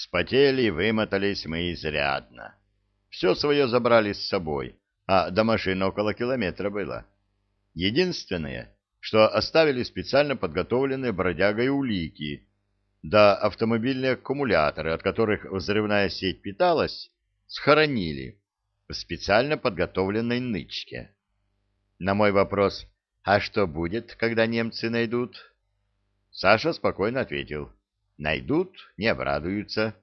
Вспотели и вымотались мы изрядно. Все свое забрали с собой, а до машины около километра было. Единственное, что оставили специально подготовленные бродягой улики, да автомобильные аккумуляторы, от которых взрывная сеть питалась, схоронили в специально подготовленной нычке. На мой вопрос «А что будет, когда немцы найдут?» Саша спокойно ответил «Найдут, не обрадуются».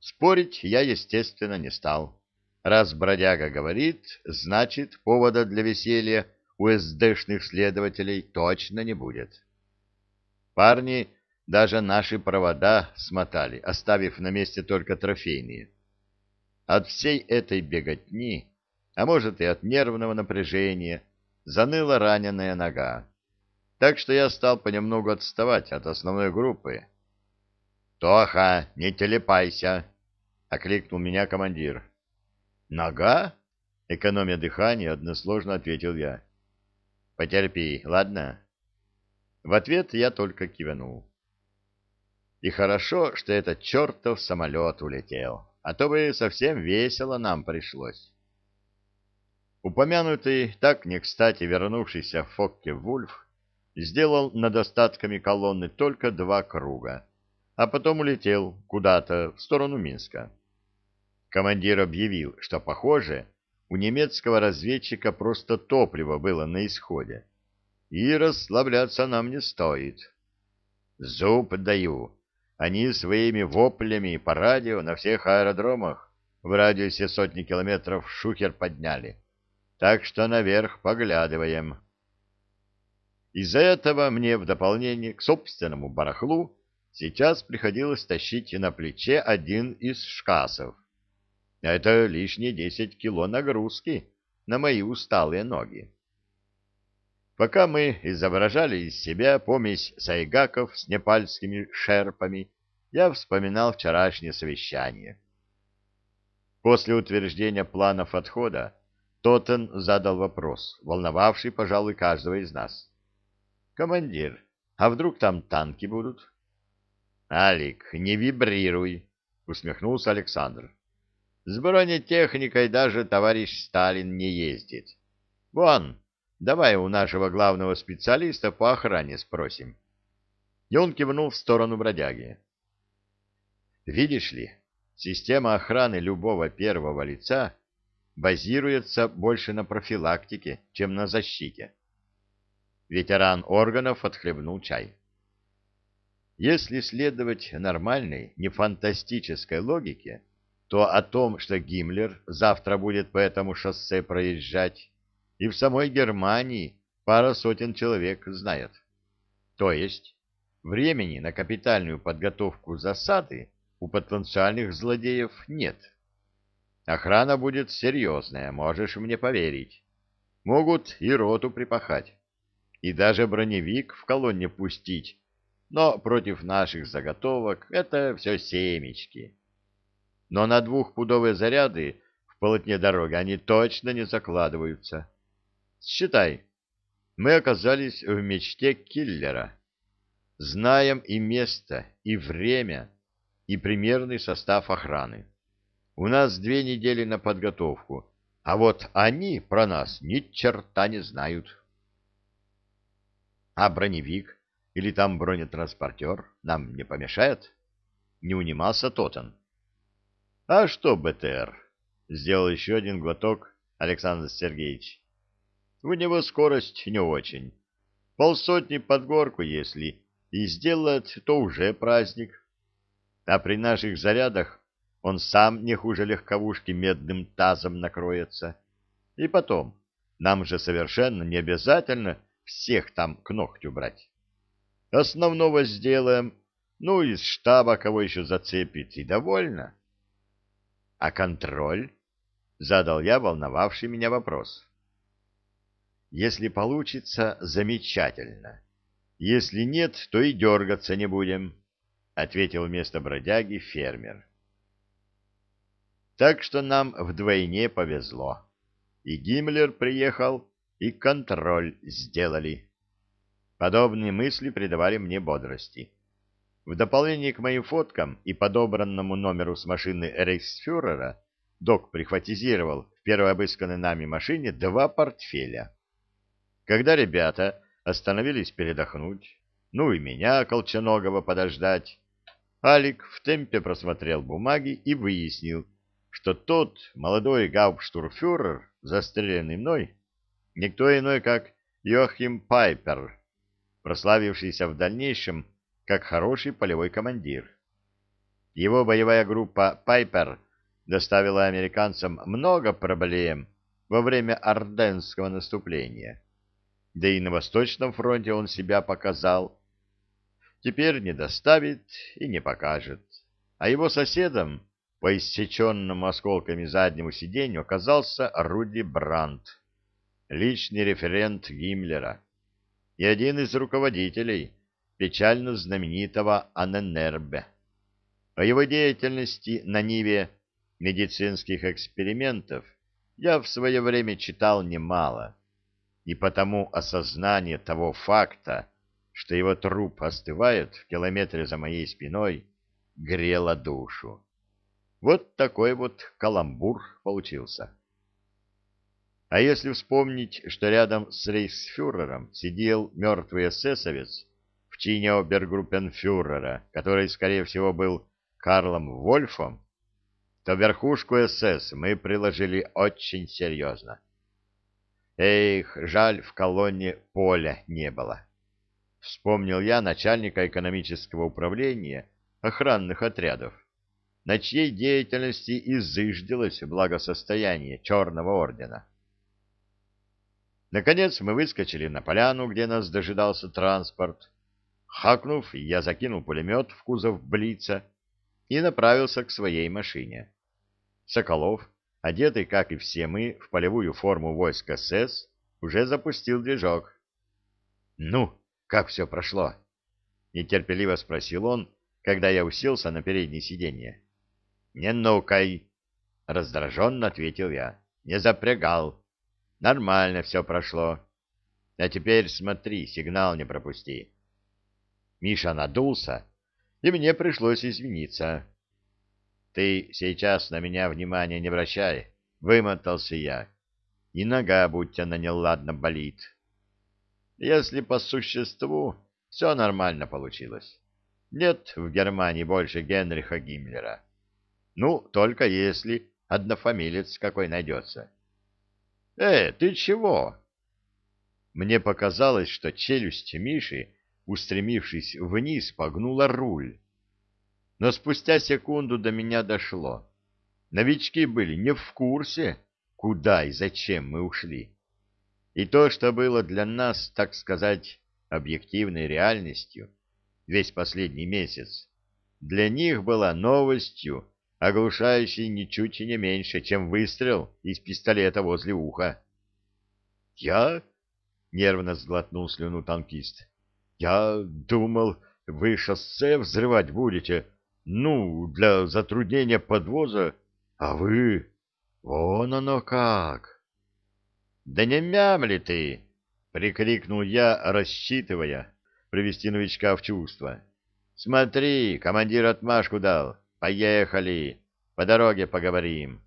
Спорить я, естественно, не стал. Раз бродяга говорит, значит, повода для веселья у СДшных следователей точно не будет. Парни даже наши провода смотали, оставив на месте только трофейные. От всей этой беготни, а может и от нервного напряжения, заныла раненая нога. Так что я стал понемногу отставать от основной группы. «Тоха, не телепайся!» — окликнул меня командир. «Нога?» — экономя дыхание, односложно ответил я. «Потерпи, ладно?» В ответ я только кивнул. И хорошо, что этот чертов самолет улетел, а то бы совсем весело нам пришлось. Упомянутый, так не кстати вернувшийся в Фокке Вульф, сделал над остатками колонны только два круга, а потом улетел куда-то в сторону Минска. Командир объявил, что, похоже, у немецкого разведчика просто топливо было на исходе, и расслабляться нам не стоит. Зуб даю. Они своими воплями по радио на всех аэродромах в радиусе сотни километров шухер подняли так что наверх поглядываем. Из-за этого мне в дополнение к собственному барахлу сейчас приходилось тащить на плече один из шкасов. Это лишние десять кило нагрузки на мои усталые ноги. Пока мы изображали из себя помесь сайгаков с непальскими шерпами, я вспоминал вчерашнее совещание. После утверждения планов отхода Тоттен задал вопрос, волновавший, пожалуй, каждого из нас. «Командир, а вдруг там танки будут?» «Алик, не вибрируй», — усмехнулся Александр. «С бронетехникой даже товарищ Сталин не ездит. Вон, давай у нашего главного специалиста по охране спросим». И он кивнул в сторону бродяги. «Видишь ли, система охраны любого первого лица — базируется больше на профилактике, чем на защите. Ветеран органов отхлебнул чай. Если следовать нормальной, не фантастической логике, то о том, что Гиммлер завтра будет по этому шоссе проезжать, и в самой Германии пара сотен человек знает. То есть времени на капитальную подготовку засады у потенциальных злодеев нет. Охрана будет серьезная, можешь мне поверить. Могут и роту припахать, и даже броневик в колонне пустить, но против наших заготовок это все семечки. Но на двухпудовые заряды в полотне дороги они точно не закладываются. Считай, мы оказались в мечте киллера. Знаем и место, и время, и примерный состав охраны. У нас две недели на подготовку, а вот они про нас ни черта не знают. А броневик или там бронетранспортер нам не помешает? Не унимался Тотан. А что БТР? Сделал еще один глоток Александр Сергеевич. У него скорость не очень. Полсотни под горку, если и сделать, то уже праздник. А при наших зарядах он сам не хуже легковушки медным тазом накроется. И потом, нам же совершенно не обязательно всех там к ногтю брать. Основного сделаем, ну, из штаба кого еще зацепит, и довольно. — А контроль? — задал я волновавший меня вопрос. — Если получится, замечательно. Если нет, то и дергаться не будем, — ответил вместо бродяги фермер. Так что нам вдвойне повезло. И Гиммлер приехал, и контроль сделали. Подобные мысли придавали мне бодрости. В дополнение к моим фоткам и подобранному номеру с машины рейхсфюрера, док прихватизировал в первой обысканной нами машине два портфеля. Когда ребята остановились передохнуть, ну и меня, Колченогова, подождать, Алик в темпе просмотрел бумаги и выяснил, что тот молодой гауптштурфюрер, застреленный мной, никто иной, как Йохим Пайпер, прославившийся в дальнейшем как хороший полевой командир. Его боевая группа «Пайпер» доставила американцам много проблем во время Орденского наступления. Да и на Восточном фронте он себя показал. Теперь не доставит и не покажет. А его соседом по иссеченному осколками заднему сиденью оказался Руди Брандт, личный референт Гиммлера и один из руководителей печально знаменитого Анненербе. О его деятельности на Ниве медицинских экспериментов я в свое время читал немало, и потому осознание того факта, что его труп остывает в километре за моей спиной, грело душу. Вот такой вот каламбур получился. А если вспомнить, что рядом с рейхсфюрером сидел мертвый эсэсовец, в чине обергруппенфюрера, который, скорее всего, был Карлом Вольфом, то верхушку СС мы приложили очень серьезно. Эх, жаль, в колонне поля не было. Вспомнил я начальника экономического управления охранных отрядов, на чьей деятельности изыждилось благосостояние Черного Ордена. Наконец мы выскочили на поляну, где нас дожидался транспорт, Хакнув, я закинул пулемет в кузов Блица и направился к своей машине. Соколов, одетый, как и все мы, в полевую форму войск СС, уже запустил движок. — Ну, как все прошло? — нетерпеливо спросил он, когда я уселся на переднее сиденье. — Не нукай! — раздраженно ответил я. — Не запрягал. Нормально все прошло. А теперь смотри, сигнал не пропусти. Миша надулся, и мне пришлось извиниться. «Ты сейчас на меня внимания не обращай», — вымотался я. «И нога, будь она неладно, болит». Если по существу, все нормально получилось. Нет в Германии больше Генриха Гиммлера. Ну, только если однофамилец какой найдется. «Э, ты чего?» Мне показалось, что челюсть Миши устремившись вниз, погнула руль. Но спустя секунду до меня дошло. Новички были не в курсе, куда и зачем мы ушли. И то, что было для нас, так сказать, объективной реальностью весь последний месяц, для них была новостью, оглушающей ничуть не меньше, чем выстрел из пистолета возле уха. «Я?» — нервно сглотнул слюну танкист. Я думал, вы шоссе взрывать будете, ну, для затруднения подвоза, а вы... Вон оно как! Да не мямли ты! — прикрикнул я, рассчитывая привести новичка в чувство. Смотри, командир отмашку дал. Поехали, по дороге поговорим.